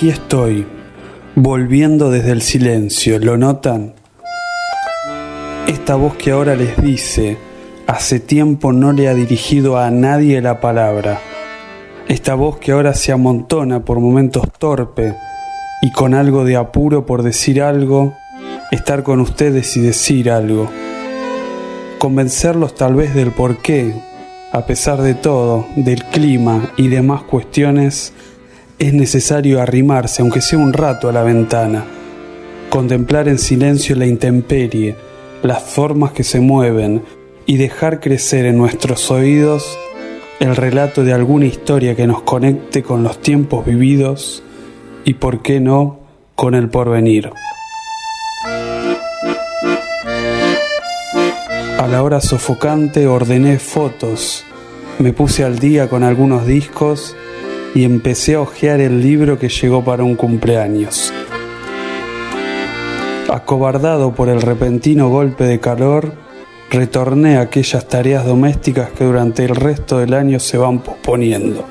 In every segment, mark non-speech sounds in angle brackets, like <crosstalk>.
Aquí estoy, volviendo desde el silencio, ¿lo notan? Esta voz que ahora les dice, hace tiempo no le ha dirigido a nadie la palabra. Esta voz que ahora se amontona por momentos torpe y con algo de apuro por decir algo, estar con ustedes y decir algo. Convencerlos tal vez del porqué, a pesar de todo, del clima y demás cuestiones, es necesario arrimarse, aunque sea un rato, a la ventana, contemplar en silencio la intemperie, las formas que se mueven y dejar crecer en nuestros oídos el relato de alguna historia que nos conecte con los tiempos vividos y, por qué no, con el porvenir. A la hora sofocante ordené fotos, me puse al día con algunos discos y empecé a hojear el libro que llegó para un cumpleaños. Acobardado por el repentino golpe de calor, retorné a aquellas tareas domésticas que durante el resto del año se van posponiendo.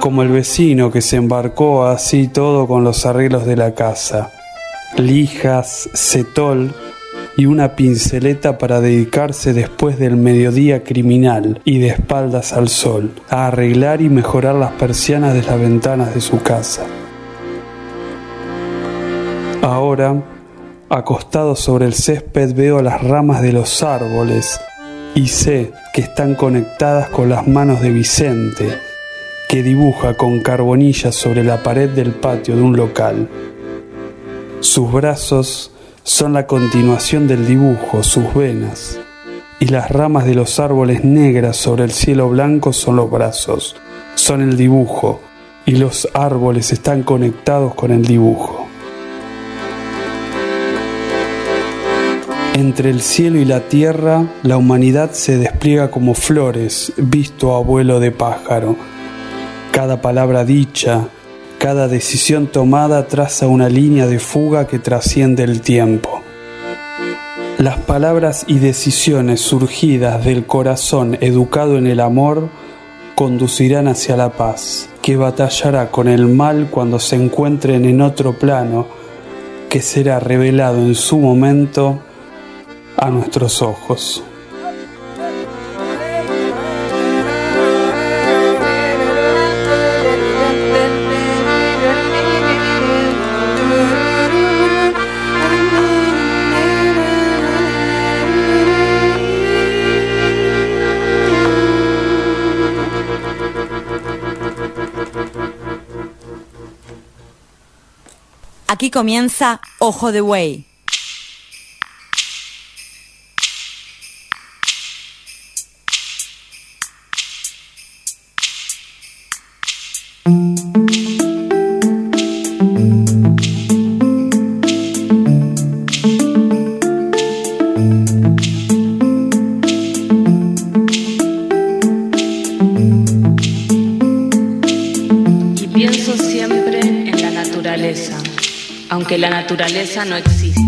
Como el vecino que se embarcó así todo con los arreglos de la casa, lijas, cetol, y una pinceleta para dedicarse después del mediodía criminal y de espaldas al sol a arreglar y mejorar las persianas de las ventanas de su casa. Ahora, acostado sobre el césped veo las ramas de los árboles y sé que están conectadas con las manos de Vicente, que dibuja con carbonillas sobre la pared del patio de un local. Sus brazos son la continuación del dibujo, sus venas, y las ramas de los árboles negras sobre el cielo blanco son los brazos, son el dibujo, y los árboles están conectados con el dibujo. Entre el cielo y la tierra, la humanidad se despliega como flores, visto a vuelo de pájaro. Cada palabra dicha, cada decisión tomada traza una línea de fuga que trasciende el tiempo. Las palabras y decisiones surgidas del corazón educado en el amor conducirán hacia la paz, que batallará con el mal cuando se encuentren en otro plano, que será revelado en su momento a nuestros ojos. Aquí comienza Ojo de Buey. la naturaleza no existe.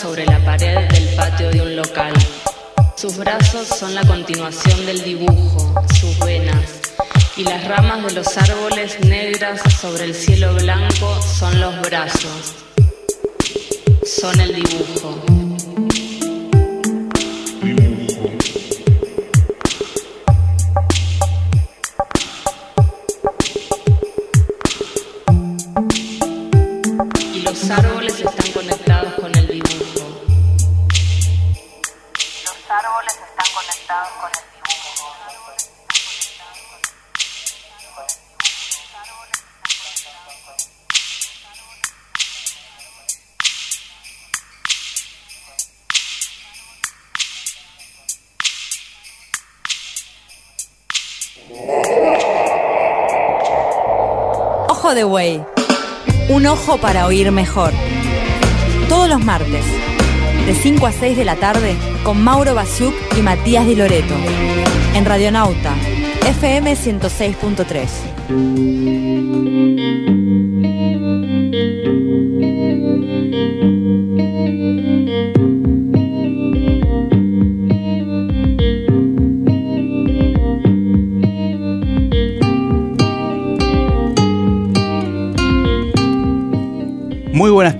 Sobre la pared del patio de un local. Sus brazos son la continuación del dibujo, sus venas, y las ramas de los árboles negras sobre el cielo blanco son los brazos, son el dibujo. Un ojo para oír mejor. Todos los martes, de 5 a 6 de la tarde, con Mauro Basiuk y Matías Di Loreto. En Radionauta, FM 106.3.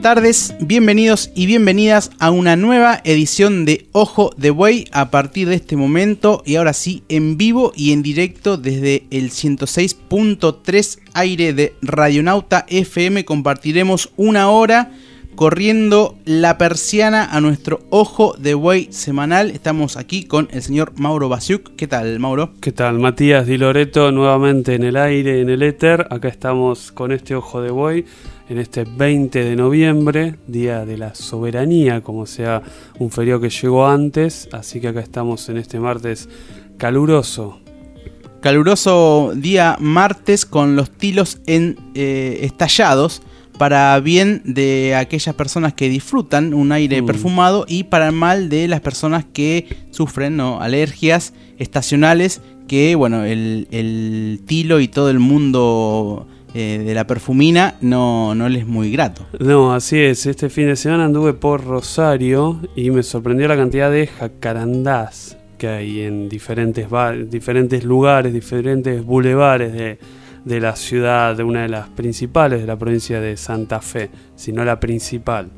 buenas tardes, bienvenidos y bienvenidas a una nueva edición de Ojo de Buey a partir de este momento y ahora sí en vivo y en directo desde el 106.3 aire de Radionauta FM compartiremos una hora corriendo la persiana a nuestro Ojo de Buey semanal. Estamos aquí con el señor Mauro Basiuk. ¿Qué tal, Mauro? ¿Qué tal? Matías Di Loreto nuevamente en el aire, en el éter. Acá estamos con este ojo de buey en este 20 de noviembre, Día de la Soberanía, como sea un feriado que llegó antes. Así que acá estamos en este martes caluroso. Caluroso día martes con los tilos en, eh, estallados para bien de aquellas personas que disfrutan un aire Mm. perfumado y para el mal de las personas que sufren ¿no? alergias estacionales que bueno el, el tilo y todo el mundo eh, de la perfumina no, no les es muy grato. No, así es. Este fin de semana anduve por Rosario y me sorprendió la cantidad de jacarandás que hay en diferentes, diferentes lugares, diferentes bulevares de, de la ciudad, de una de las principales de la provincia de Santa Fe, si no la principal.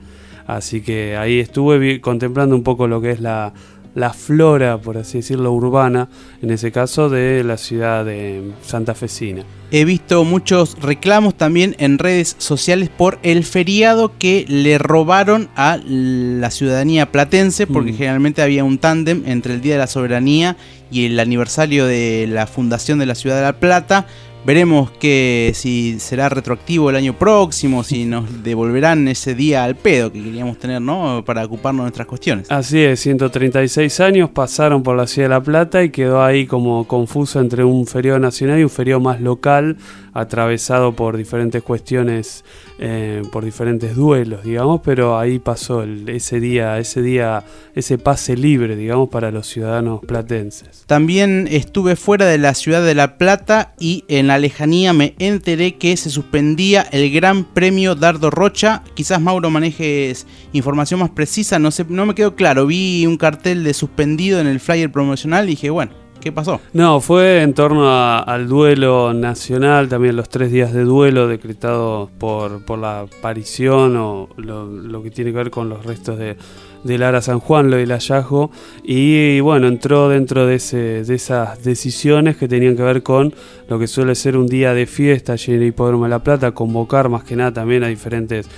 Así que ahí estuve contemplando un poco lo que es la, la flora, por así decirlo, urbana, en ese caso de la ciudad de Santa Fecina. He visto muchos reclamos también en redes sociales por el feriado que le robaron a la ciudadanía platense, porque Mm. generalmente había un tándem entre el Día de la Soberanía y el aniversario de la fundación de la ciudad de La Plata. Veremos que si será retroactivo el año próximo, si nos devolverán ese día al pedo que queríamos tener, ¿no? Para ocuparnos de nuestras cuestiones. Así es, 136 años pasaron por la ciudad de La Plata y quedó ahí como confuso entre un feriado nacional y un feriado más local, atravesado por diferentes cuestiones, eh, por diferentes duelos, digamos, pero ahí pasó el- ese día, ese día, ese pase libre, digamos, para los ciudadanos platenses. También estuve fuera de la ciudad de La Plata y en la lejanía me enteré que se suspendía el Gran Premio Dardo Rocha. Quizás Mauro manejes información más precisa, no sé, no me quedó claro. Vi un cartel de suspendido en el flyer promocional y dije, bueno, ¿qué pasó? No, fue en torno al duelo nacional, también los tres días de duelo decretados por, por la aparición o lo, lo que tiene que ver con los restos de, de Lara San Juan, lo del hallazgo, y bueno, entró dentro de, ese, de esas decisiones que tenían que ver con lo que suele ser un día de fiesta allí en el Hipódromo de La Plata, convocar más que nada también a diferentes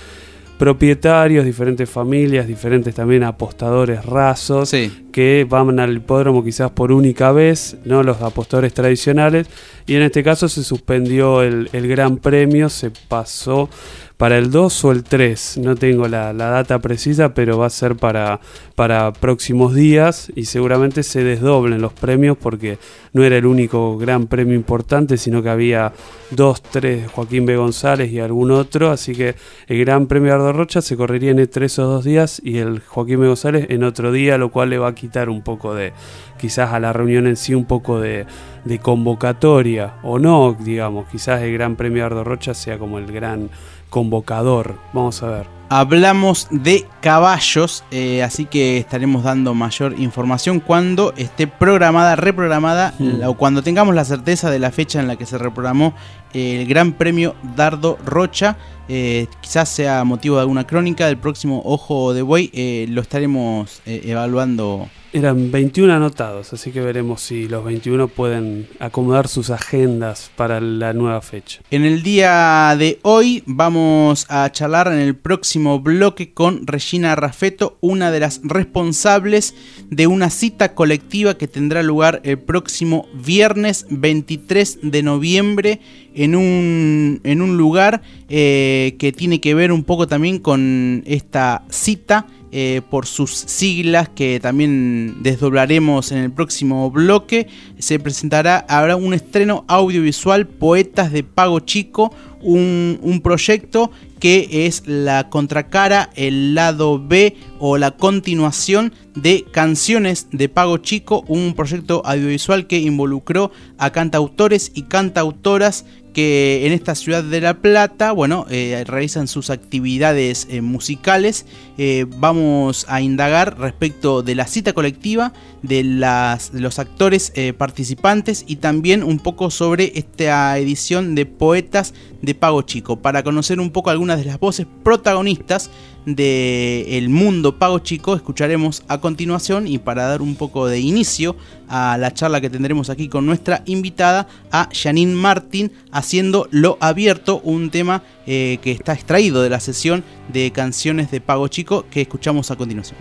propietarios, diferentes familias, diferentes también apostadores rasos Sí. que van al hipódromo quizás por única vez, no los apostadores tradicionales, y en este caso se suspendió el, el Gran Premio, se pasó para el 2 o el 3, no tengo la, la data precisa, pero va a ser para, para próximos días y seguramente se desdoblen los premios porque no era el único gran premio importante, sino que había dos, tres, Joaquín B. González y algún otro, así que el Gran Premio Ardo Rocha se correría en tres o dos días y el Joaquín B. González en otro día, lo cual le va a quitar un poco de, quizás a la reunión en sí, un poco de, de convocatoria, o no, digamos, quizás el Gran Premio Ardo Rocha sea como el gran convocador, vamos a ver hablamos de caballos, eh, así que estaremos dando mayor información cuando esté programada, reprogramada Mm. o cuando tengamos la certeza de la fecha en la que se reprogramó el Gran Premio Dardo Rocha. Eh, quizás sea motivo de alguna crónica del próximo Ojo de Buey, eh, lo estaremos evaluando. Eran 21 anotados, así que veremos si los 21 pueden acomodar sus agendas para la nueva fecha. En el día de hoy vamos a charlar en el próximo bloque con Regina Raffetto, una de las responsables de una cita colectiva que tendrá lugar el próximo viernes 23 de noviembre en un, en un lugar eh, que tiene que ver un poco también con esta cita eh, por sus siglas que también desdoblaremos en el próximo bloque. Se presentará, habrá un estreno audiovisual Poetas de Pago Chico, un, proyecto que es la contracara, el lado B o la continuación de Canciones de Pago Chico, un proyecto audiovisual que involucró a cantautores y cantautoras que en esta ciudad de La Plata, bueno, eh, realizan sus actividades eh, musicales. Eh, vamos a indagar respecto de la cita colectiva, de, las, de los actores participantes y también un poco sobre esta edición de Poetas de Pago Chico, para conocer un poco algunas de las voces protagonistas del mundo Pago Chico, escucharemos a continuación y para dar un poco de inicio a la charla que tendremos aquí con nuestra invitada, a Janine Martin, haciendo Lo Abierto, un tema eh, que está extraído de la sesión de canciones de Pago Chico que escuchamos a continuación.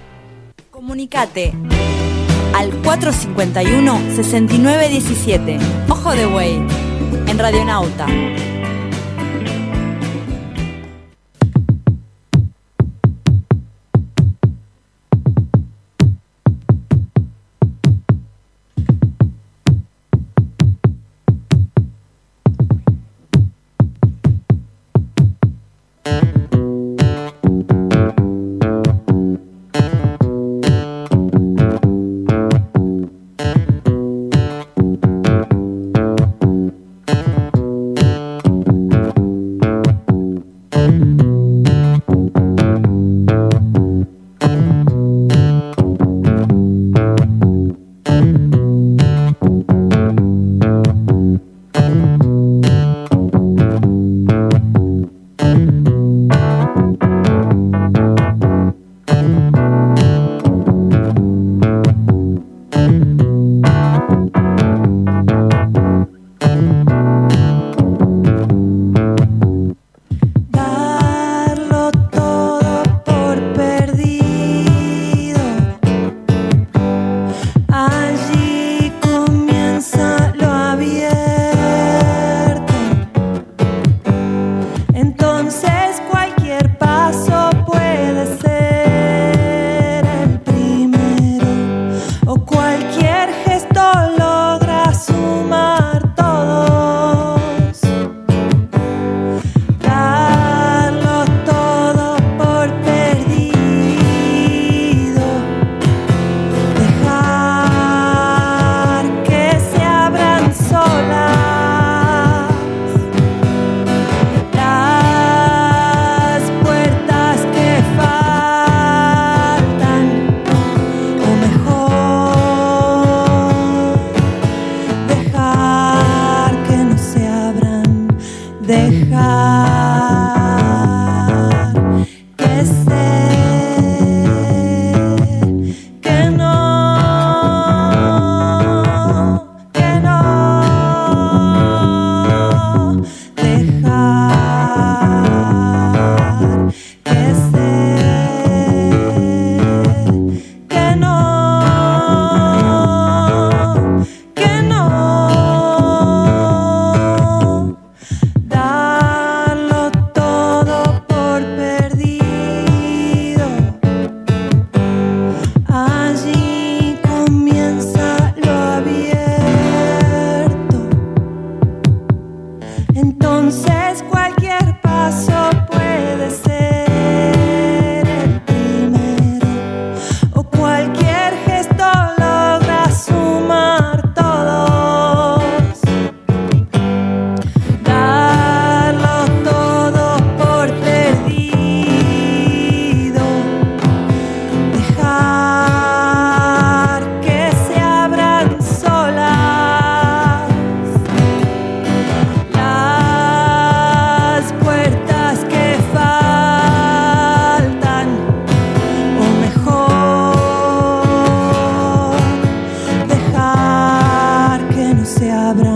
Comunicate al 451-6917. Ojo de Buey, en Radionauta.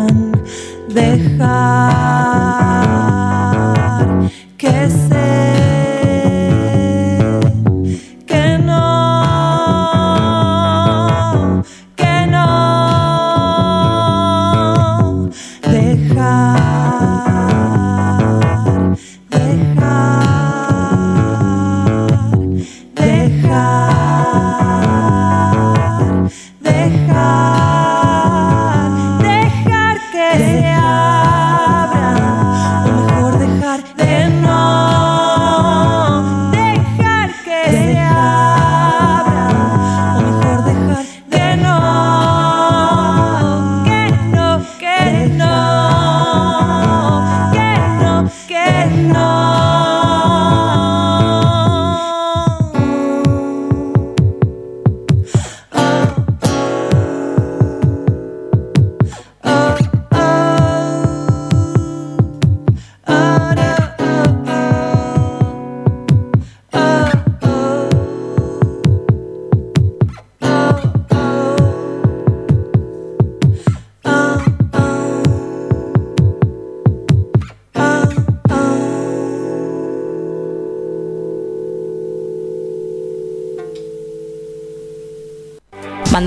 dejan dejar.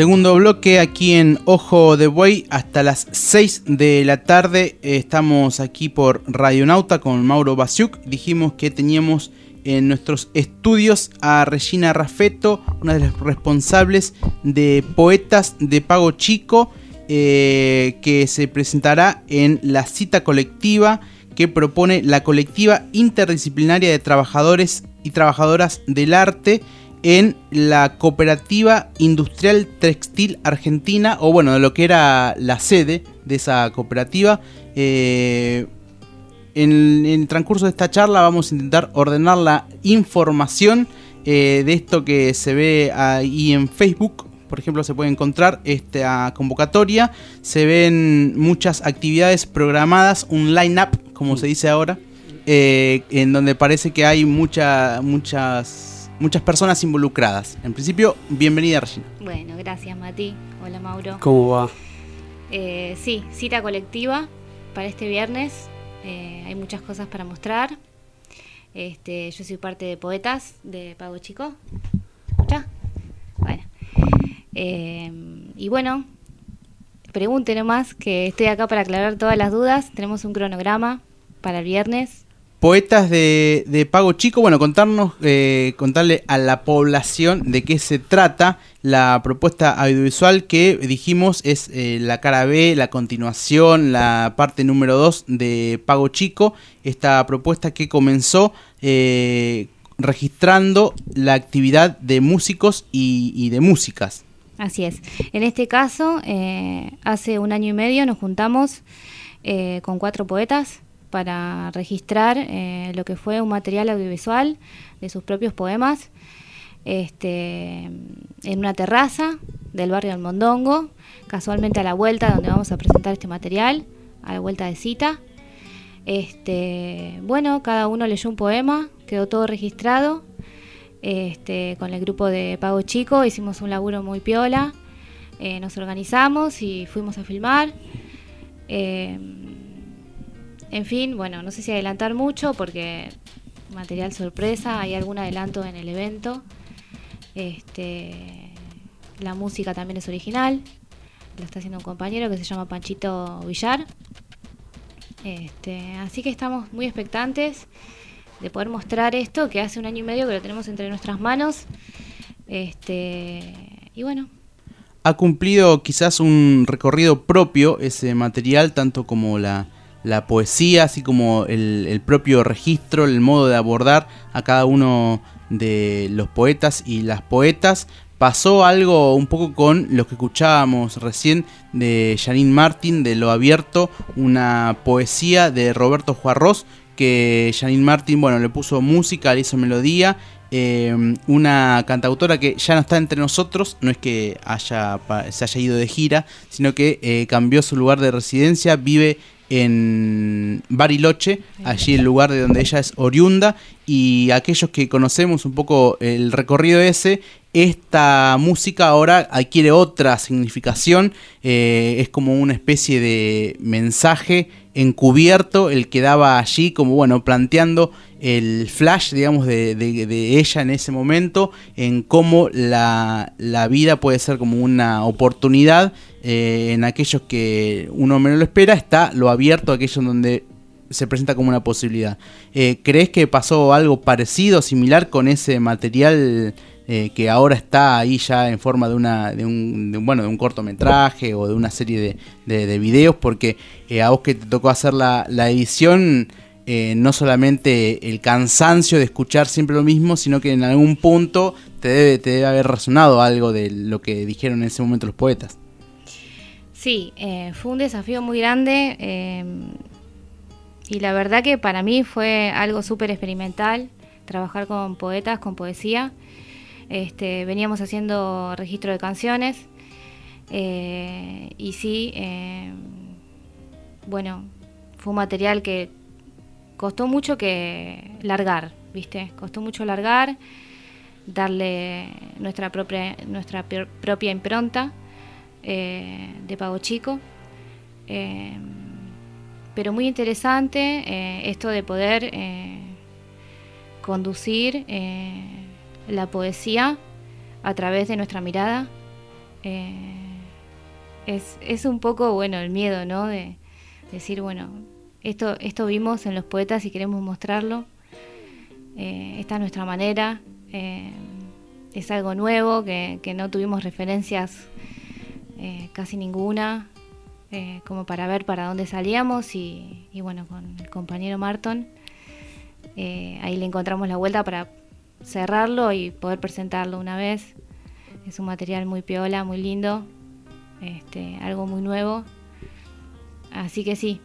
Segundo bloque aquí en Ojo de Buey hasta las 6 de la tarde. Eh, Estamos aquí por Radionauta con Mauro Basiuk. Dijimos que teníamos en nuestros estudios a Regina Raffetto, una de las responsables de Poetas de Pago Chico, eh, que se presentará en la cita colectiva que propone la colectiva interdisciplinaria de trabajadores y trabajadoras del arte en la Cooperativa Industrial Textil Argentina, o bueno, de lo que era la sede de esa cooperativa. Eh, en, el transcurso de esta charla vamos a intentar ordenar la información eh, de esto que se ve ahí en Facebook. Por ejemplo, se puede encontrar esta convocatoria. Se ven muchas actividades programadas, un line-up, como se dice ahora, eh, en donde parece que hay mucha, muchas, muchas personas involucradas. En principio, bienvenida Regina. Bueno, gracias Mati. Hola Mauro. ¿Cómo va? Eh, sí, cita colectiva para este viernes. Eh, hay muchas cosas para mostrar. Este, yo soy parte de Poetas de Pago Chico. ¿Escucha? Bueno. Eh, y bueno, pregunte nomás que estoy acá para aclarar todas las dudas. Tenemos un cronograma para el viernes. Poetas de, Pago Chico, bueno, contarnos, eh, contarle a la población de qué se trata la propuesta audiovisual que dijimos es eh, la cara B, la continuación, la parte número 2 de Pago Chico, esta propuesta que comenzó eh, registrando la actividad de músicos y, y de músicas. Así es. En este caso, eh, hace un año y medio nos juntamos eh, con cuatro poetas para registrar eh, lo que fue un material audiovisual de sus propios poemas este, en una terraza del barrio del Mondongo, casualmente a la vuelta donde vamos a presentar este material, a la vuelta de cita. Este, bueno, cada uno leyó un poema, quedó todo registrado. Este, con el grupo de Pago Chico hicimos un laburo muy piola. eh, nos organizamos y fuimos a filmar. Eh, en fin, bueno, no sé si adelantar mucho porque material sorpresa, hay algún adelanto en el evento. Este, la música también es original, lo está haciendo un compañero que se llama Panchito Villar. Este, así que estamos muy expectantes de poder mostrar esto que hace un año y medio que lo tenemos entre nuestras manos. Este, y bueno, ha cumplido quizás un recorrido propio ese material, tanto como la, la poesía, así como el, propio registro, el modo de abordar a cada uno de los poetas y las poetas. Pasó algo un poco con lo que escuchábamos recién de Janine Martin, de Lo Abierto, una poesía de Roberto Juarros, que Janine Martin, bueno, le puso música, le hizo melodía. eh, una cantautora que ya no está entre nosotros, no es que haya, se haya ido de gira, sino que eh, cambió su lugar de residencia, vive en Bariloche, allí el lugar de donde ella es oriunda, y aquellos que conocemos un poco el recorrido ese, esta música ahora adquiere otra significación, eh, es como una especie de mensaje encubierto el que daba allí, como bueno, planteando el flash, digamos, de, de- ella en ese momento, en cómo la, la vida puede ser como una oportunidad eh, en aquellos que uno menos lo espera, está lo abierto, aquello en donde se presenta como una posibilidad. Eh, ¿Crees que pasó algo parecido, similar con ese material eh, que ahora está ahí ya en forma de una de un, de un- bueno de un cortometraje o de una serie de, de- de videos? Porque eh, a vos que te tocó hacer la, la edición, no solamente el cansancio de escuchar siempre lo mismo, sino que en algún punto te debe, te debe haber resonado algo de lo que dijeron en ese momento los poetas. Sí, fue un desafío muy grande y la verdad que para mí fue algo súper experimental trabajar con poetas, con poesía. Este, veníamos haciendo registro de canciones eh, y sí, eh, bueno, fue un material que costó mucho que largar, ¿viste? Costó mucho largar, darle nuestra propia, nuestra pr- propia impronta eh, de Pago Chico. Pero muy interesante eh, esto de poder eh, conducir eh, la poesía a través de nuestra mirada. Es, es un poco, bueno, el miedo, ¿no? De decir, bueno, esto, esto vimos en los poetas y queremos mostrarlo. Esta es nuestra manera. es algo nuevo que, que no tuvimos referencias casi ninguna, eh, como para ver para dónde salíamos y, bueno, con el compañero Marton, eh, ahí le encontramos la vuelta para cerrarlo y poder presentarlo una vez. Es un material muy piola, muy lindo, este, algo muy nuevo. Así que sí,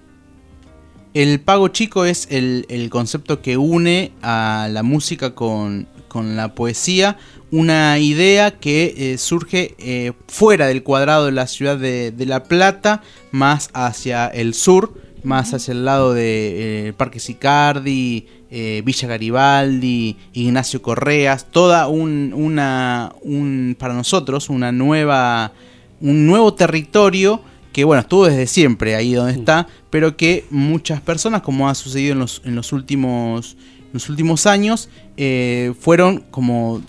El pago chico es el, el concepto que une a la música con, con la poesía, una idea que eh, surge eh, fuera del cuadrado de la ciudad de, de La Plata, más hacia el sur, más hacia el lado de eh, Parque Sicardi, Villa Garibaldi, Ignacio Correas, toda un, una, un, para nosotros una nueva, un nuevo territorio que bueno, estuvo desde siempre ahí donde está, pero que muchas personas, como ha sucedido en los, en los últimos los últimos años, eh, fueron como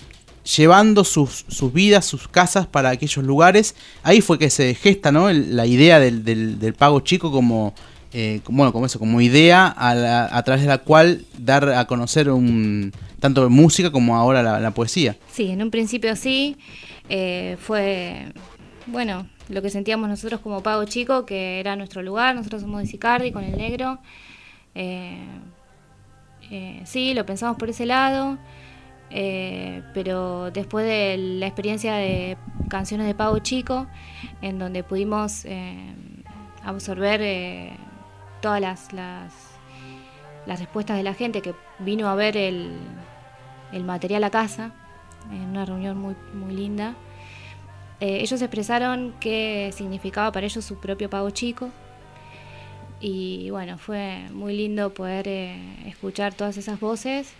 llevando sus, sus vidas, sus casas para aquellos lugares. Ahí fue que se gesta ¿no? El- la idea del, del- pago chico como, eh, como- bueno, como eso, como idea a, la- a través de la cual dar a conocer un, tanto música como ahora la, la poesía. Sí, en un principio sí. eh, fue, bueno, lo que sentíamos nosotros como Pago Chico, que era nuestro lugar. Nosotros somos de Sicardi con el negro. Eh, eh, sí, lo pensamos por ese lado. Eh, pero después de la experiencia de canciones de Pago Chico, en donde pudimos eh, absorber eh, todas las, las, las respuestas de la gente que vino a ver el, el material a casa, en una reunión muy, muy linda. Ellos expresaron qué significaba para ellos su propio pago chico. Y bueno, fue muy lindo poder escuchar todas esas voces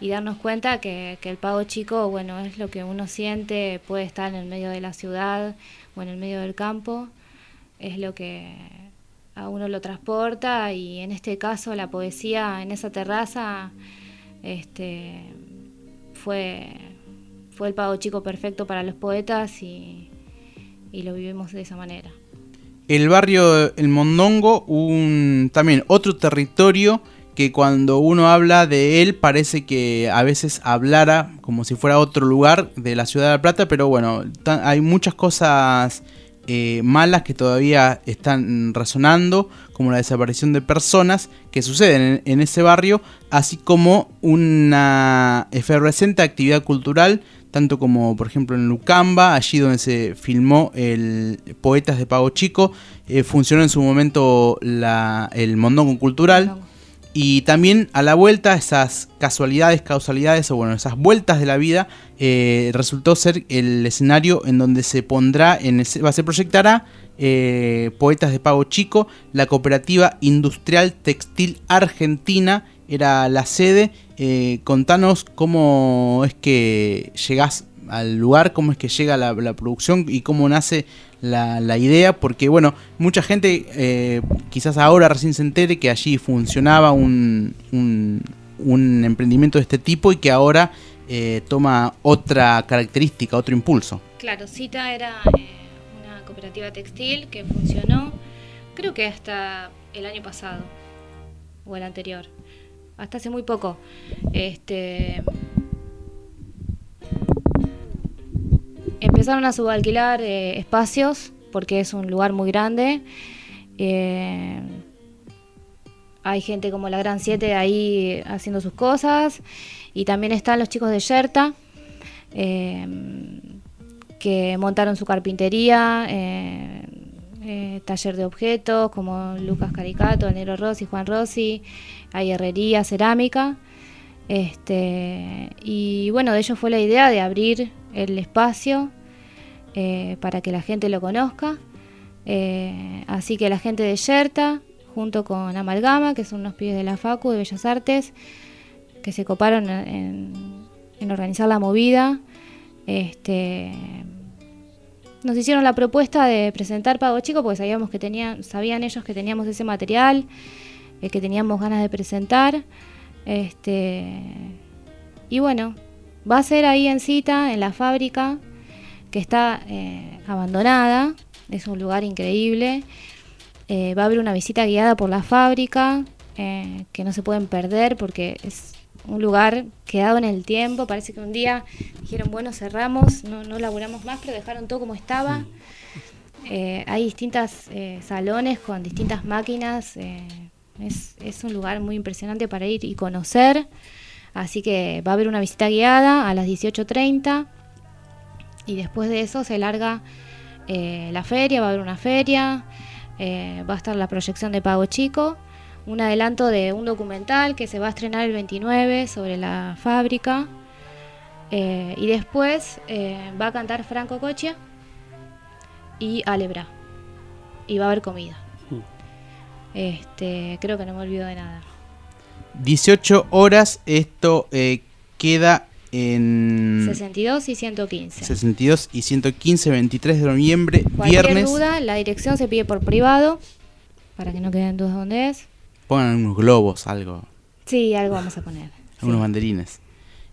y darnos cuenta que, el pago chico, bueno, es lo que uno siente, puede estar en el medio de la ciudad o en el medio del campo, es lo que a uno lo transporta y en este caso la poesía en esa terraza este, fue, fue el pago chico perfecto para los poetas y, y lo vivimos de esa manera. El barrio El Mondongo, un también otro territorio que cuando uno habla de él parece que a veces hablara como si fuera otro lugar de la ciudad de La Plata, pero bueno, hay muchas cosas eh, malas que todavía están resonando, como la desaparición de personas que suceden en, en ese barrio, así como una efervescente actividad cultural, tanto como por ejemplo en Lucamba, allí donde se filmó el Poetas de Pago Chico, eh, funcionó en su momento la- el Mondongo Cultural. Y también a la vuelta, esas casualidades, causalidades, o bueno, esas vueltas de la vida, eh, resultó ser el escenario en donde se pondrá, en va, se proyectará eh, Poetas de Pago Chico, la cooperativa industrial textil argentina era la sede. Eh, contanos cómo es que llegás al lugar, cómo es que llega la, la producción y cómo nace la, la idea, porque bueno, mucha gente eh, quizás ahora recién se entere que allí funcionaba un, un, emprendimiento de este tipo y que ahora eh, toma otra característica, otro impulso. Claro, Cita era eh, una cooperativa textil que funcionó, creo que hasta el año pasado o el anterior, hasta hace muy poco. Este, empezaron a subalquilar eh, espacios porque es un lugar muy grande. Eh, hay gente como la Gran 7 ahí haciendo sus cosas. Y también están los chicos de Yerta, eh, que montaron su carpintería, taller de objetos, como Lucas Caricato, el Negro Rossi, Juan Rossi, hay herrería, cerámica. Este, y bueno, de ellos fue la idea de abrir el espacio eh, para que la gente lo conozca. Eh, así que la gente de Yerta, junto con Amalgama, que son unos pibes de la Facu de Bellas Artes, que se coparon en, en organizar la movida, este, nos hicieron la propuesta de presentar Pago Chico porque sabíamos que tenían, sabían ellos que teníamos ese material, eh, que teníamos ganas de presentar. Este, y bueno, va a ser ahí en cita, en la fábrica, que está eh, abandonada, es un lugar increíble. Eh, va a haber una visita guiada por la fábrica, eh, que no se pueden perder porque es un lugar quedado en el tiempo. Parece que un día dijeron, bueno, cerramos, no, no laburamos más, pero dejaron todo como estaba. Eh, hay distintos salones con distintas máquinas. es, es un lugar muy impresionante para ir y conocer. Así que va a haber una visita guiada a las 18.30 y después de eso se larga eh, la feria, va a haber una feria, eh, va a estar la proyección de Pago Chico, un adelanto de un documental que se va a estrenar el 29 sobre la fábrica eh, y después va a cantar Franco Cochia y Alebra y va a haber comida. Este, creo que no me olvido de nada. 18 horas, esto eh, queda en 62 y 115. 62 y 115, 23 de noviembre, Cualquier viernes. duda, la dirección se pide por privado para que no queden dudas dónde es. Pongan unos globos, algo, Sí, algo vamos a poner. <laughs> unos banderines.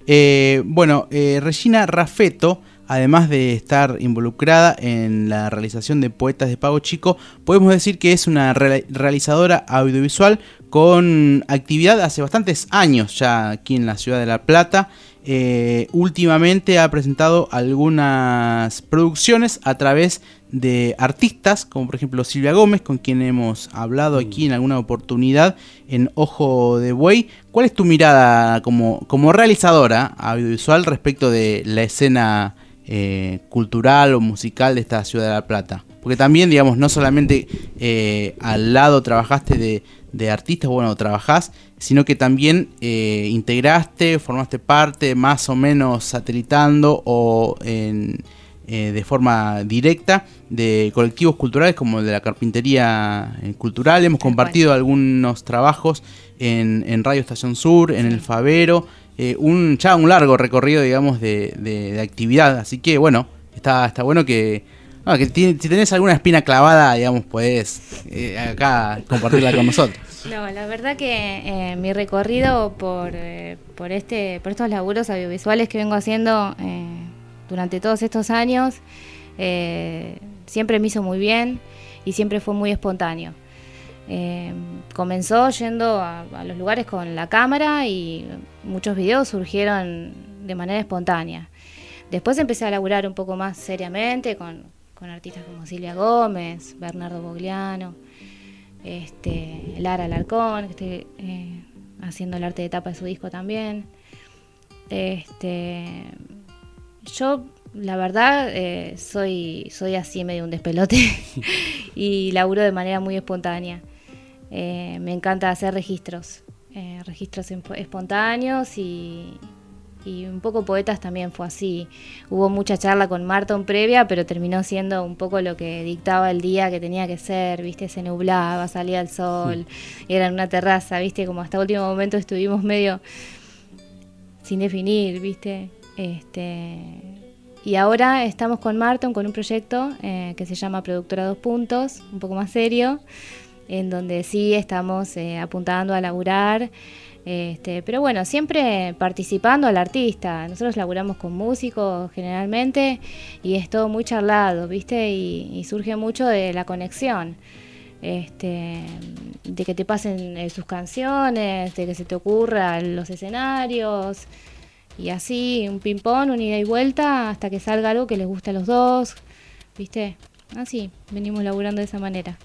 Eh, bueno, eh, Regina Raffetto, además de estar involucrada en la realización de Poetas de Pago Chico, podemos decir que es una re- realizadora audiovisual con actividad hace bastantes años ya aquí en la ciudad de La Plata. Eh, últimamente ha presentado algunas producciones a través de artistas, como por ejemplo Silvia Gómez, con quien hemos hablado aquí en alguna oportunidad en Ojo de Buey. ¿Cuál es tu mirada como, como realizadora audiovisual respecto de la escena eh, cultural o musical de esta ciudad de La Plata? Porque también, digamos, no solamente eh, al lado trabajaste de, de artistas, bueno, trabajás, sino que también eh, integraste, formaste parte más o menos satelitando o en, eh, de forma directa de colectivos culturales como el de la carpintería eh, cultural. Hemos compartido algunos trabajos en, en Radio Estación Sur, en El Favero, eh, un, ya un largo recorrido, digamos, de, de- de actividad. Así que, bueno, está, está bueno que, ah, si tenés alguna espina clavada, digamos, podés eh, acá compartirla con nosotros. <laughs> No, la verdad que eh, mi recorrido por, eh, por, este, por estos laburos audiovisuales que vengo haciendo durante todos estos años siempre me hizo muy bien y siempre fue muy espontáneo. Comenzó yendo a, a los lugares con la cámara y muchos videos surgieron de manera espontánea. Después empecé a laburar un poco más seriamente con, con artistas como Silvia Gómez, Bernardo Bogliano, este, Lara Alarcón, que estoy eh, haciendo el arte de tapa de su disco también. Este, yo, la verdad, eh, soy, soy así medio un despelote <laughs> y laburo de manera muy espontánea. Eh, me encanta hacer registros. registros espontáneos y, y un poco poetas también fue así. Hubo mucha charla con Marton previa, pero terminó siendo un poco lo que dictaba el día que tenía que ser, ¿viste? Se nublaba, salía el sol, era en una terraza, ¿viste? Como hasta último momento estuvimos medio sin definir, ¿viste? Este, y ahora estamos con Marton con un proyecto eh, que se llama Productora Dos Puntos, un poco más serio, en donde sí estamos eh, apuntando a laburar. Este, pero bueno, siempre participando al artista. Nosotros laburamos con músicos generalmente y es todo muy charlado, ¿viste? Y, surge mucho de la conexión. Este, de que te pasen eh, sus canciones, de que se te ocurran los escenarios y así, un ping-pong, un ida y vuelta hasta que salga algo que les guste a los dos, ¿viste? Así, venimos laburando de esa manera.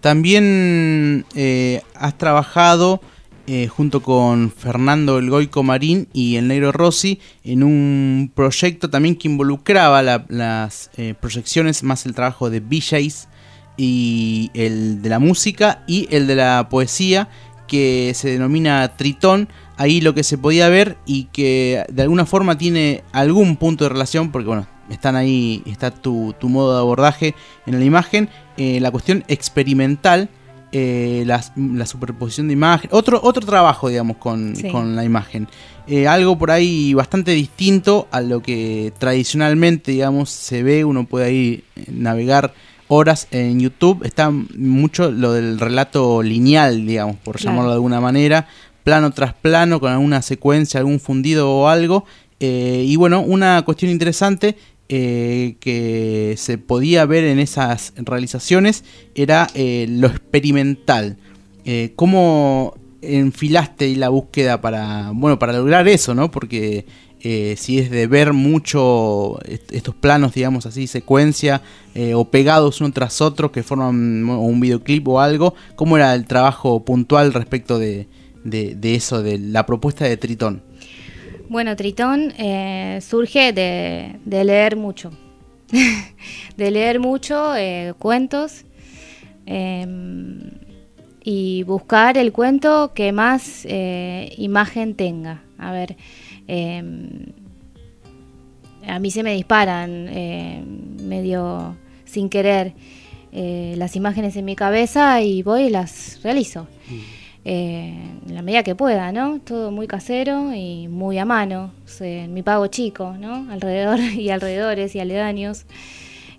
También eh, has trabajado eh, junto con Fernando El Goico Marín y el Negro Rossi en un proyecto también que involucraba la- las eh, proyecciones más el trabajo de VJs y el de la música y el de la poesía que se denomina Tritón. Ahí lo que se podía ver y que de alguna forma tiene algún punto de relación, porque bueno, están ahí, está tu, tu modo de abordaje en la imagen, eh, la cuestión experimental, eh, la, superposición de imagen, otro, otro trabajo, digamos, con, Sí. con la imagen. Eh, algo por ahí bastante distinto a lo que tradicionalmente, digamos, se ve, uno puede ahí eh, navegar horas en YouTube, está mucho lo del relato lineal, digamos, por Claro. llamarlo de alguna manera, plano tras plano, con alguna secuencia, algún fundido o algo. Eh, y bueno, una cuestión interesante eh, que se podía ver en esas realizaciones era eh, lo experimental. Eh, ¿Cómo enfilaste la búsqueda para, bueno, para lograr eso, ¿no? Porque si es de ver mucho est- estos planos, digamos así, secuencia, o pegados uno tras otro que forman un videoclip o algo, ¿cómo era el trabajo puntual respecto de eso, de la propuesta de Tritón? Bueno, Tritón eh, surge de, de leer mucho. <laughs> de leer mucho eh, cuentos em, y buscar el cuento que más eh, imagen tenga. A ver, em, a mí se me disparan eh, medio sin querer eh, las imágenes en mi cabeza y voy y las realizo. Eh, en la medida que pueda, ¿no? Todo muy casero y muy a mano, o mi pago chico, ¿no? Alrededor <laughs> y alrededores y aledaños.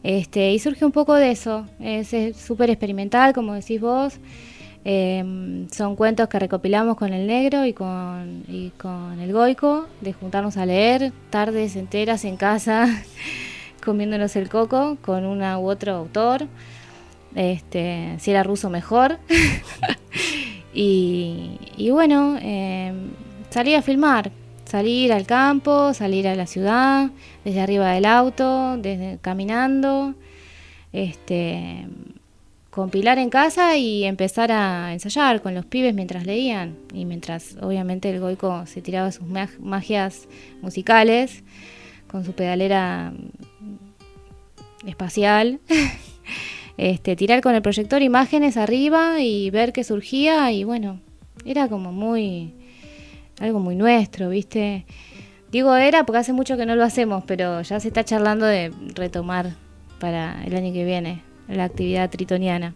Este, y surge un poco de eso, es súper experimental, como decís vos. Eh, son cuentos que recopilamos con el negro y con, y con el goico, de juntarnos a leer tardes enteras en casa, <laughs> comiéndonos el coco con una u otro autor. Este, si era ruso mejor. <laughs> y, bueno, eh, a filmar, salir al campo, salir a la ciudad, desde arriba del auto, desde caminando, este, compilar en casa y empezar a ensayar con los pibes mientras leían y mientras obviamente el goico se tiraba sus mag- magias musicales con su pedalera espacial. <laughs> este, tirar con el proyector imágenes arriba y ver qué surgía y bueno, era como muy algo muy nuestro, ¿viste? Digo era porque hace mucho que no lo hacemos, pero ya se está charlando de retomar para el año que viene la actividad tritoniana.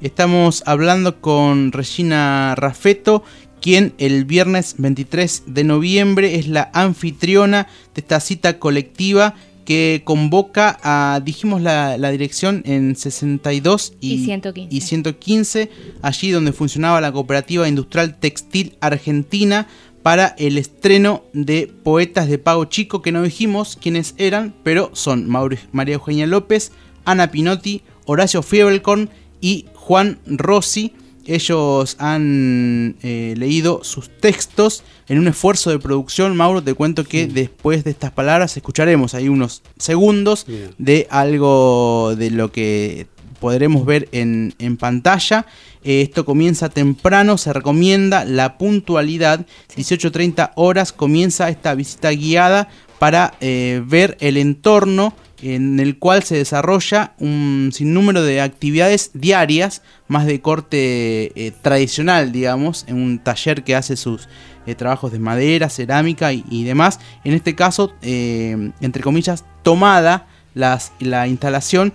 Estamos hablando con Regina Raffetto, quien el viernes 23 de noviembre es la anfitriona de esta cita colectiva que convoca a, dijimos la, la dirección en 62 y, Y 115. y 115, allí donde funcionaba la cooperativa industrial textil argentina para el estreno de Poetas de Pago Chico, que no dijimos quiénes eran, pero son María Eugenia López, Ana Pinotti, Horacio Fiebelkorn y Juan Rossi. Ellos han eh, leído sus textos en un esfuerzo de producción. Mauro, te cuento que después de estas palabras escucharemos ahí unos segundos Bien. de algo de lo que podremos ver en, en pantalla. Eh, esto comienza temprano, se recomienda la puntualidad. 18.30 horas comienza esta visita guiada para eh, ver el entorno en el cual se desarrolla un sinnúmero de actividades diarias, más de corte eh, tradicional, digamos, en un taller que hace sus eh, trabajos de madera, cerámica y, demás. En este caso, eh, entre comillas, tomada la instalación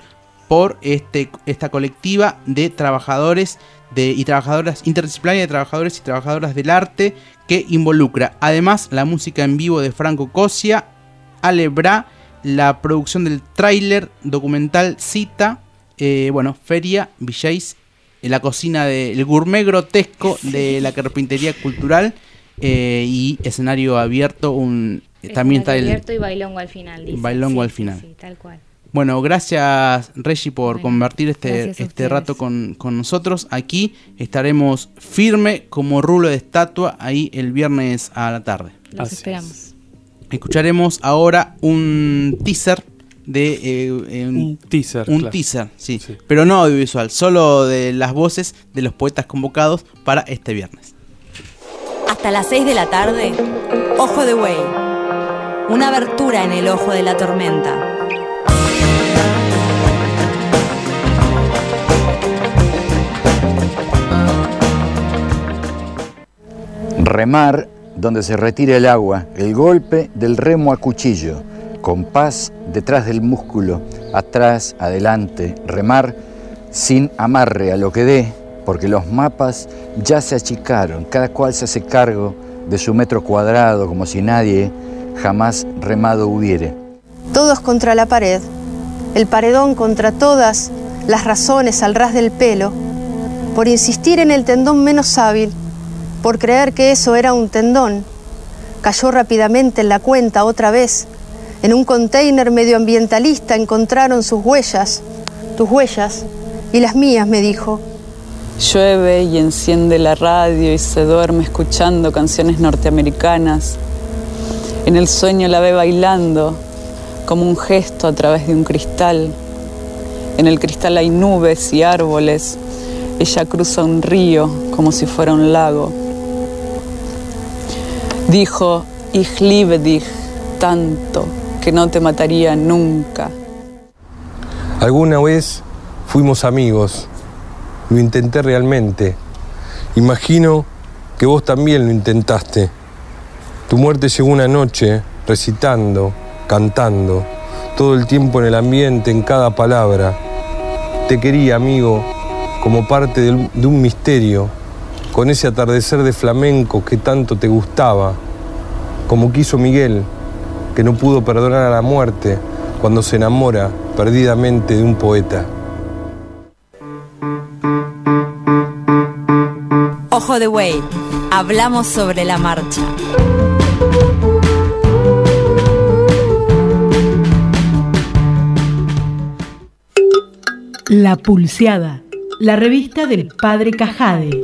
por este, esta colectiva de trabajadores de, y trabajadoras interdisciplinaria de trabajadores y trabajadoras del arte que involucra además la música en vivo de Franco Cosia, Alebra, la producción del tráiler documental Cita, eh, bueno, Feria, Villais, eh, la cocina del gourmet grotesco de la carpintería cultural eh, y escenario abierto, un, también está el... Abierto y bailongo al final. dice. Bailongo Sí, al final. Sí, tal cual. Bueno, gracias Reggie por Bueno, convertir este, este rato con, con nosotros. Aquí estaremos firme como rulo de estatua ahí el viernes a la tarde. Los Así es. Escucharemos ahora un teaser de eh, eh, Un teaser. un claro. teaser, sí, Sí. pero no audiovisual, solo de las voces de los poetas convocados para este viernes. Hasta las 6 de la tarde, Ojo de Buey. Una abertura en el ojo de la tormenta. Remar donde se retira el agua, el golpe del remo a cuchillo, compás detrás del músculo, atrás, adelante, remar sin amarre a lo que dé, porque los mapas ya se achicaron, cada cual se hace cargo de su metro cuadrado como si nadie jamás remado hubiere. todos contra la pared, el paredón contra todas las razones al ras del pelo, por insistir en el tendón menos hábil, por creer que eso era un tendón, cayó rápidamente en la cuenta otra vez. En un container medioambientalista encontraron sus huellas, tus huellas, y las mías, me dijo. Llueve y enciende la radio y se duerme escuchando canciones norteamericanas. En el sueño la ve bailando como un gesto a través de un cristal. En el cristal hay nubes y árboles. Ella cruza un río como si fuera un lago. Dijo, Ich liebe dich tanto que no te mataría nunca. Alguna vez fuimos amigos. Lo intenté realmente. Imagino que vos también lo intentaste. Tu muerte llegó una noche recitando, cantando, todo el tiempo en el ambiente, en cada palabra. Te quería, amigo, como parte de un misterio, con ese atardecer de flamenco que tanto te gustaba, como quiso Miguel, que no pudo perdonar a la muerte cuando se enamora perdidamente de un poeta. Ojo de Buey. Hablamos sobre la marcha. La Pulseada, la revista del Padre Cajade.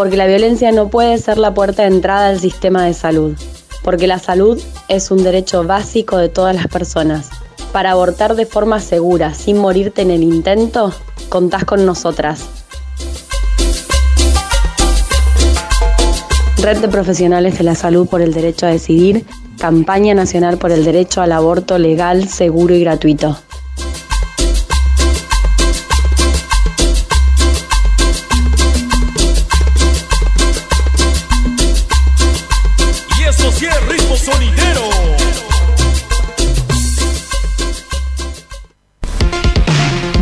Porque la violencia no puede ser la puerta de entrada al sistema de salud. Porque la salud es un derecho básico de todas las personas. Para abortar de forma segura, sin morirte en el intento, contás con nosotras. Red de Profesionales de la Salud por el Derecho a Decidir, Campaña Nacional por el Derecho al Aborto Legal, Seguro y Gratuito.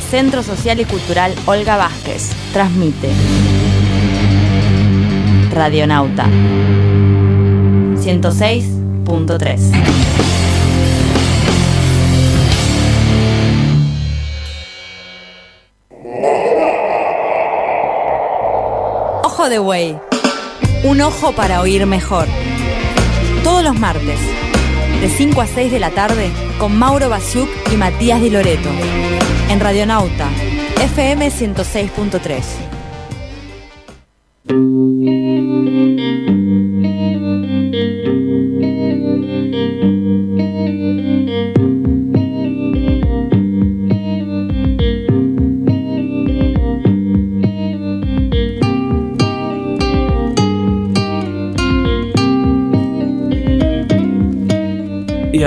Centro Social y Cultural Olga Vázquez. Transmite. Radionauta 106.3. Ojo de Buey. Un ojo para oír mejor. Todos los martes, de 5 a 6 de la tarde, con Mauro Basiuk y Matías Di Loreto. En Radionauta, FM 106.3.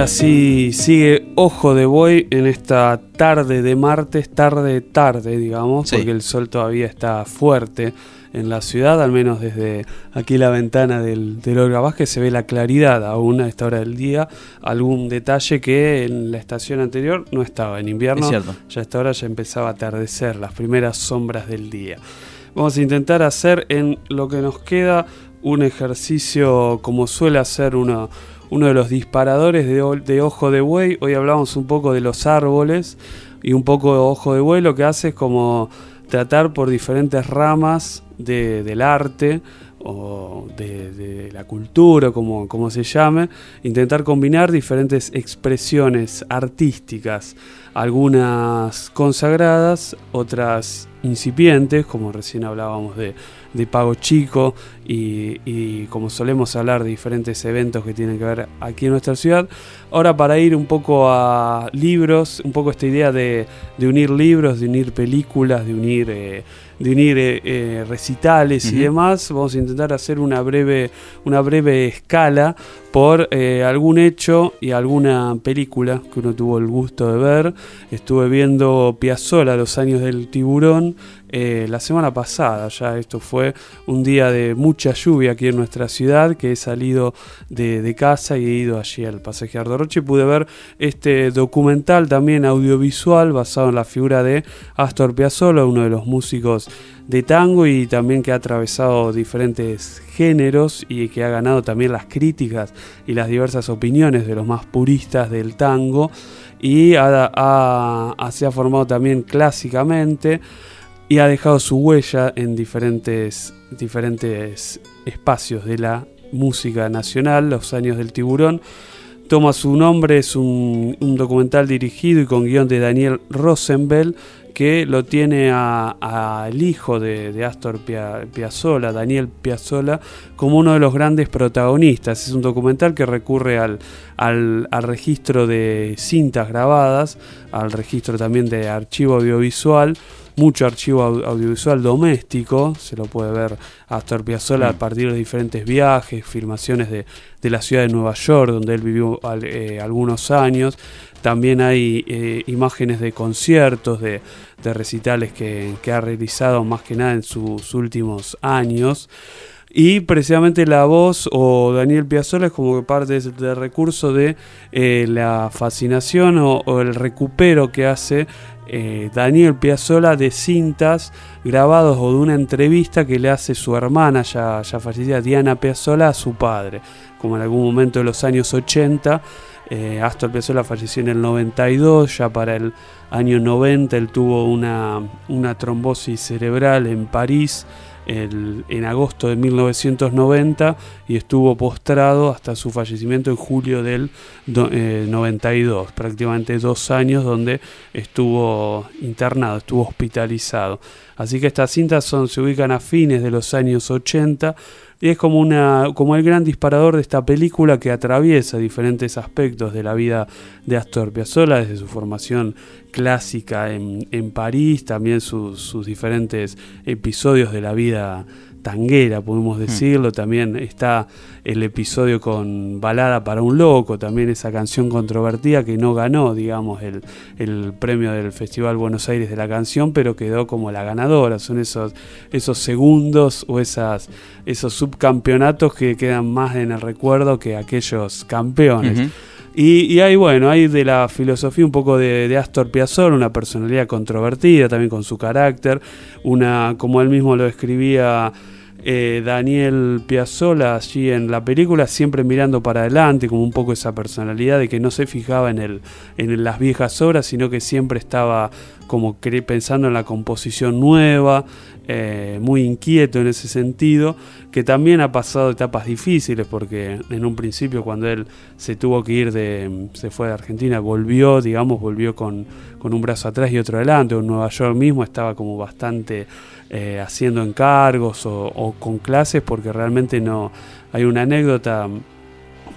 así sigue Ojo de Buey en esta tarde de martes, tarde, tarde, digamos, porque el sol todavía está fuerte en la ciudad, al menos desde aquí la ventana del, del Olga Vázquez. Se ve la claridad aún a esta hora del día, algún detalle que en la estación anterior no estaba, en invierno. Es ya a esta hora ya empezaba a atardecer, las primeras sombras del día. Vamos a intentar hacer en lo que nos queda un ejercicio como suele hacer uno, uno de los disparadores de, ojo de buey. Hoy hablamos un poco de los árboles y un poco de ojo de buey lo que hace es como tratar por diferentes ramas de- del arte o de, de la cultura, como, como se llame, intentar combinar diferentes expresiones artísticas, algunas consagradas, otras incipientes, como recién hablábamos de, de Pago Chico, y, y como solemos hablar de diferentes eventos que tienen que ver aquí en nuestra ciudad. Ahora para ir un poco a libros, un poco esta idea de, de unir libros, de unir películas, de unir, eh, de unir eh, eh, recitales y demás, vamos a intentar hacer una breve, una breve escala por eh, algún hecho y alguna película que uno tuvo el gusto de ver. Estuve viendo Piazzolla, Los años del tiburón, eh, la semana pasada, ya esto fue un día de mucha lluvia aquí en nuestra ciudad, que he salido de, casa y he ido allí al pasaje Ardoroche pude ver este documental también audiovisual basado en la figura de Astor Piazzolla, uno de los músicos de tango y también que ha atravesado diferentes géneros y que ha ganado también las críticas y las diversas opiniones de los más puristas del tango y ha- se ha formado también clásicamente y ha dejado su huella en diferentes, diferentes espacios de la música nacional, Los años del tiburón. Toma su nombre, es un, documental dirigido y con guion de Daniel Rosenbel, que lo tiene al hijo de, Astor Pia- Piazzolla, Daniel Piazzolla, como uno de los grandes protagonistas. Es un documental que recurre al, al, al registro de cintas grabadas, al registro también de archivo audiovisual, mucho archivo au- audiovisual doméstico, se lo puede ver Astor Piazzolla a partir de diferentes viajes, filmaciones de, de la ciudad de Nueva York, donde él vivió al- eh, algunos años. También hay eh, imágenes de conciertos, de, de recitales que, que ha realizado más que nada en sus últimos años. Y precisamente la voz o Daniel Piazzolla es como que parte del recurso de eh, la fascinación o, o el recupero que hace eh, Daniel Piazzolla de cintas grabados o de una entrevista que le hace su hermana, ya, ya fallecida, Diana Piazzolla, a su padre. Como en algún momento de los años 80, eh, Astor Piazzolla falleció en el 92, ya para el año 90 él tuvo una, una trombosis cerebral en París en agosto de 1990 y estuvo postrado hasta su fallecimiento en julio del do- eh, 92, prácticamente dos años donde estuvo internado, estuvo hospitalizado. Así que estas cintas son, se ubican a fines de los años 80 y es como, una, como el gran disparador de esta película que atraviesa diferentes aspectos de la vida de Astor Piazzolla, desde su formación clásica en, en París, también sus, sus diferentes episodios de la vida tanguera, podemos decirlo. También está el episodio con Balada para un Loco, también esa canción controvertida que no ganó, digamos, el, el premio del Festival Buenos Aires de la canción, pero quedó como la ganadora. Son esos, esos segundos o esas, esos subcampeonatos que quedan más en el recuerdo que aquellos campeones. Y, y hay, bueno, hay de la filosofía un poco de, Astor Piazzolla, una personalidad controvertida también con su carácter, una, como él mismo lo escribía eh, Daniel Piazzolla allí en la película, siempre mirando para adelante, como un poco esa personalidad de que no se fijaba en, el, en las viejas obras, sino que siempre estaba como pensando en la composición nueva, eh, muy inquieto en ese sentido, que también ha pasado etapas difíciles, porque en un principio cuando él se tuvo que ir de, se fue de Argentina, volvió, digamos, volvió con, con un brazo atrás y otro adelante, en Nueva York mismo estaba como bastante eh, haciendo encargos o, o con clases, porque realmente no, hay una anécdota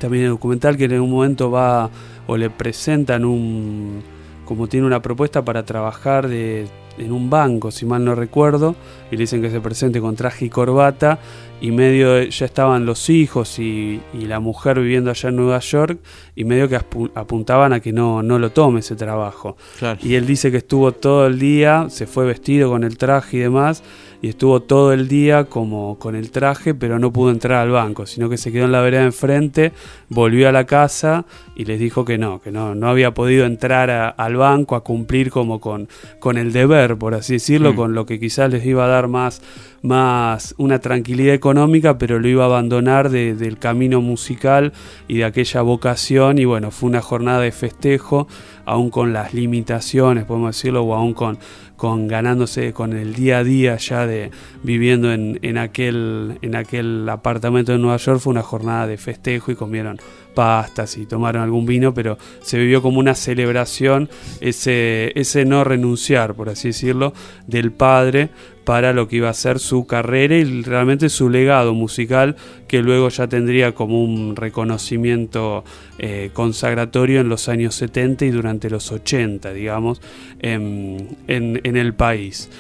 también en el documental que en un momento va o le presentan un como tiene una propuesta para trabajar de, en un banco, si mal no recuerdo, y le dicen que se presente con traje y corbata, y medio ya estaban los hijos y, y la mujer viviendo allá en Nueva York, y medio que apu- apuntaban a que no, no lo tome ese trabajo. Claro. Y él dice que estuvo todo el día, se fue vestido con el traje y demás, y estuvo todo el día como con el traje, pero no pudo entrar al banco, sino que se quedó en la vereda enfrente, volvió a la casa y les dijo que no, que no, no había podido entrar a- al banco a cumplir como con, con el deber, por así decirlo, Mm. con lo que quizás les iba a dar más, más una tranquilidad económica, pero lo iba a abandonar de- del camino musical y de aquella vocación, y bueno, fue una jornada de festejo, aún con las limitaciones, podemos decirlo, o aún con, con ganándose con el día a día ya de viviendo en, en aquel en aquel apartamento de Nueva York fue una jornada de festejo y comieron pastas y tomaron algún vino, pero se vivió como una celebración ese, ese no renunciar, por así decirlo, del padre para lo que iba a ser su carrera y realmente su legado musical, que luego ya tendría como un reconocimiento eh, consagratorio en los años 70 y durante los 80, digamos, en, en- en el país.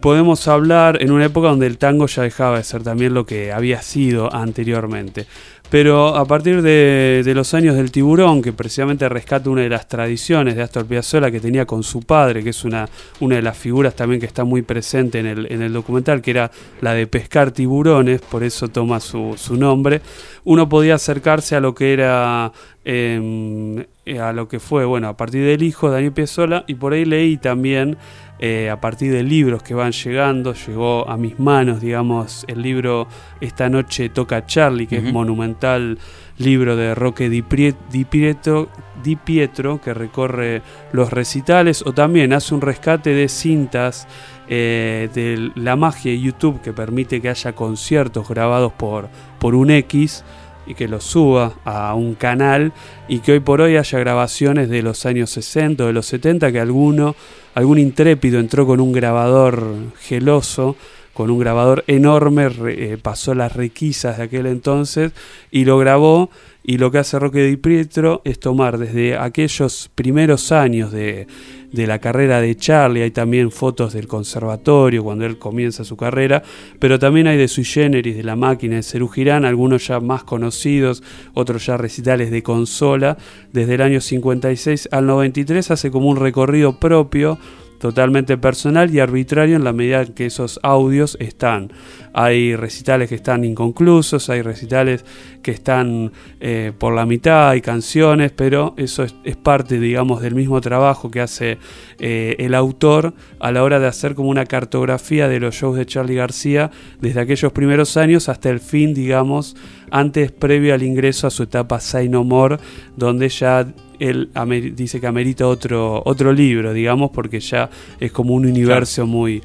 Podemos hablar en una época donde el tango ya dejaba de ser también lo que había sido anteriormente. Pero a partir de, los años del tiburón, que precisamente rescata una de las tradiciones de Astor Piazzolla que tenía con su padre, que es una, una de las figuras también que está muy presente en el, en el documental, que era la de pescar tiburones, por eso toma su, su nombre, uno podía acercarse a lo que era eh, a lo que fue, bueno, a partir del hijo Daniel Piazzolla, y por ahí leí también eh, a partir de libros que van llegando, llegó a mis manos, digamos, el libro Esta noche toca Charlie, que es monumental libro de Roque Di, Di Pietro, Di Pietro, que recorre los recitales, o también hace un rescate de cintas eh, de la magia de YouTube que permite que haya conciertos grabados por, por un X y que los suba a un canal y que hoy por hoy haya grabaciones de los años 60 o de los 70 que alguno, algún intrépido entró con un grabador geloso, con un grabador enorme, eh, pasó las requisas de aquel entonces y lo grabó y lo que hace Roque Di Pietro es tomar desde aquellos primeros años de, de la carrera de Charlie, hay también fotos del conservatorio cuando él comienza su carrera, pero también hay de Sui Generis, de la máquina de Cerú Girán, algunos ya más conocidos, otros ya recitales de consola, desde el año 56 al 93 hace como un recorrido propio totalmente personal y arbitrario en la medida que esos audios están. Hay recitales que están inconclusos, hay recitales que están eh, por la mitad, hay canciones, pero eso es, parte, digamos, del mismo trabajo que hace eh, el autor a la hora de hacer como una cartografía de los shows de Charlie García desde aquellos primeros años hasta el fin, digamos, antes previo al ingreso a su etapa Say No More, donde ya él dice que amerita otro, otro libro, digamos, porque ya es como un universo muy...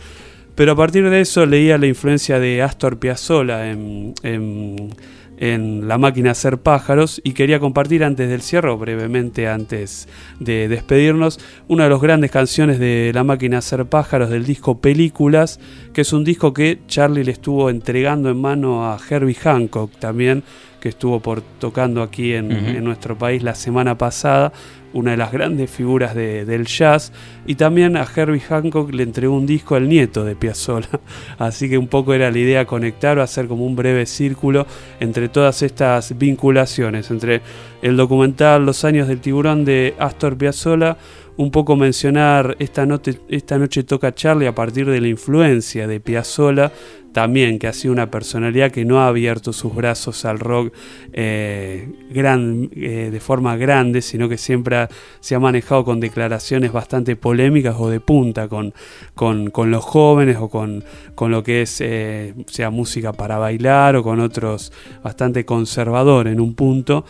Pero a partir de eso leía la influencia de Astor Piazzolla en, en- en La máquina a hacer pájaros y quería compartir antes del cierre, o brevemente antes de despedirnos, una de las grandes canciones de La máquina a hacer pájaros del disco Películas, que es un disco que Charlie le estuvo entregando en mano a Herbie Hancock también, que estuvo por tocando aquí en, en nuestro país la semana pasada, una de las grandes figuras de- del jazz, y también a Herbie Hancock le entregó un disco al nieto de Piazzolla, <laughs> así que un poco era la idea conectar o hacer como un breve círculo entre todas estas vinculaciones, entre el documental Los años del tiburón de Astor Piazzolla, un poco mencionar esta, noche, esta noche toca Charlie a partir de la influencia de Piazzolla, también que ha sido una personalidad que no ha abierto sus brazos al rock eh, eh, de forma grande, sino que siempre se ha manejado con declaraciones bastante polémicas o de punta con, con, con los jóvenes o con, con lo que es eh, sea música para bailar o con otros bastante conservador en un punto.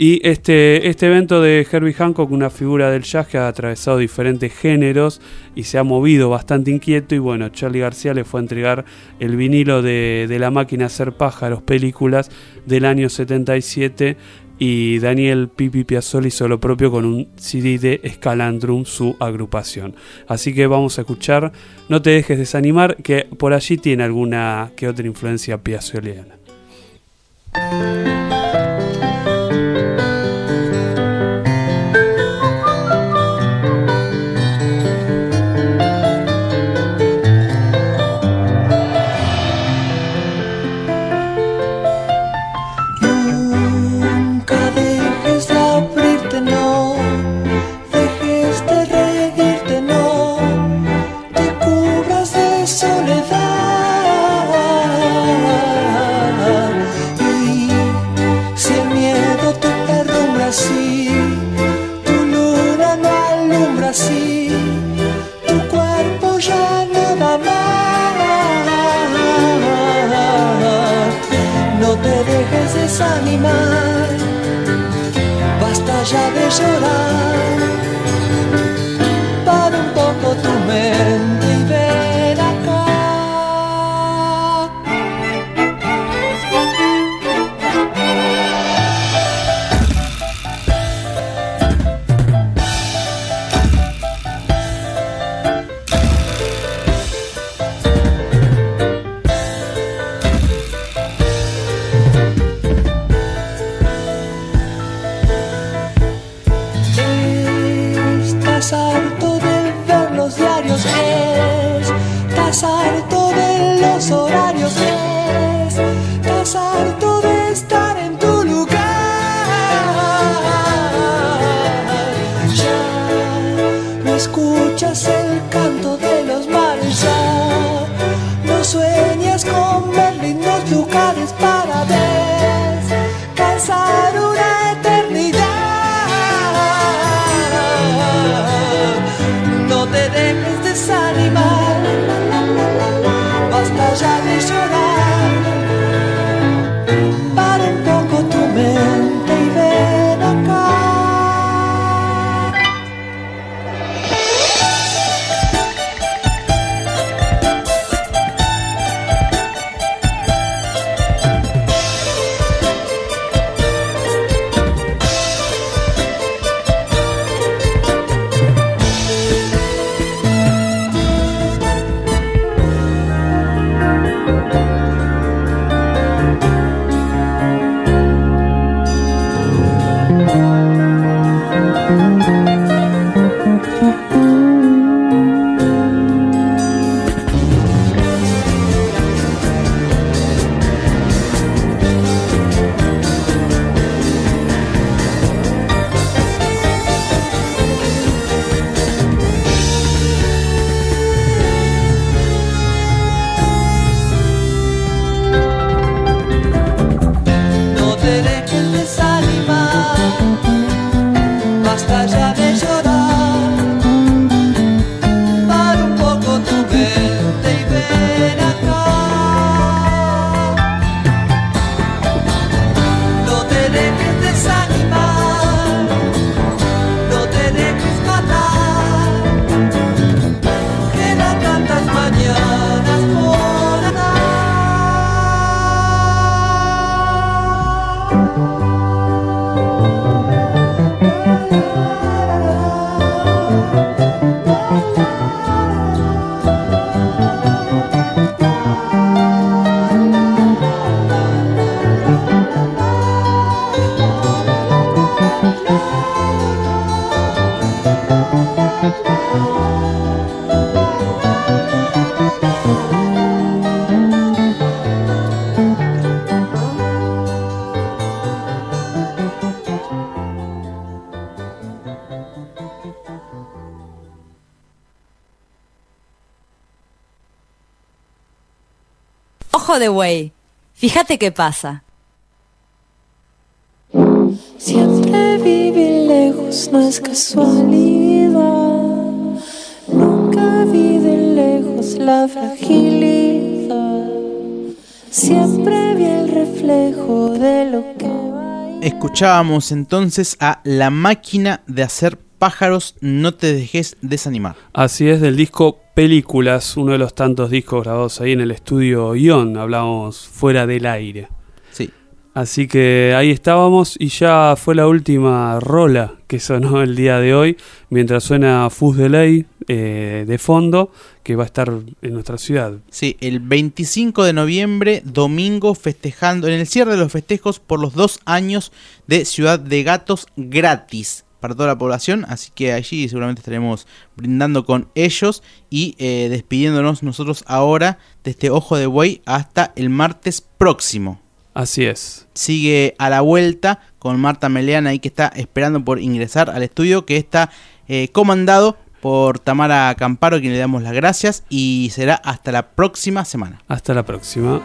Y este, este evento de Herbie Hancock, una figura del jazz que ha atravesado diferentes géneros y se ha movido bastante inquieto. Y bueno, Charlie García le fue a entregar el vinilo de, de La máquina hacer pájaros, películas del año 77. Y Daniel Pipi Piazzolla hizo lo propio con un CD de Scalandrum, su agrupación. Así que vamos a escuchar No te dejes desanimar, que por allí tiene alguna que otra influencia piazzoliana. Ya de Fíjate qué pasa. Siempre vivir lejos no es casualidad. Nunca vi de lejos la fragilidad. Siempre vi el reflejo de lo que va. Escuchábamos entonces a La máquina de hacer pájaros, no te dejes desanimar. Así es, del disco Películas, uno de los tantos discos grabados ahí en el estudio Ion, hablamos fuera del aire. Sí. Así que ahí estábamos y ya fue la última rola que sonó el día de hoy, mientras suena Fus de Ley eh, de fondo, que va a estar en nuestra ciudad. Sí, el 25 de noviembre, domingo, festejando, en el cierre de los festejos por los dos años de Ciudad de Gatos gratis para toda la población, así que allí seguramente estaremos brindando con ellos y eh, despidiéndonos nosotros ahora de este Ojo de Buey hasta el martes próximo. Así es. Sigue a la vuelta con Marta Meleana ahí que está esperando por ingresar al estudio que está eh, comandado por Tamara Camparo, quien le damos las gracias y será hasta la próxima semana. Hasta la próxima.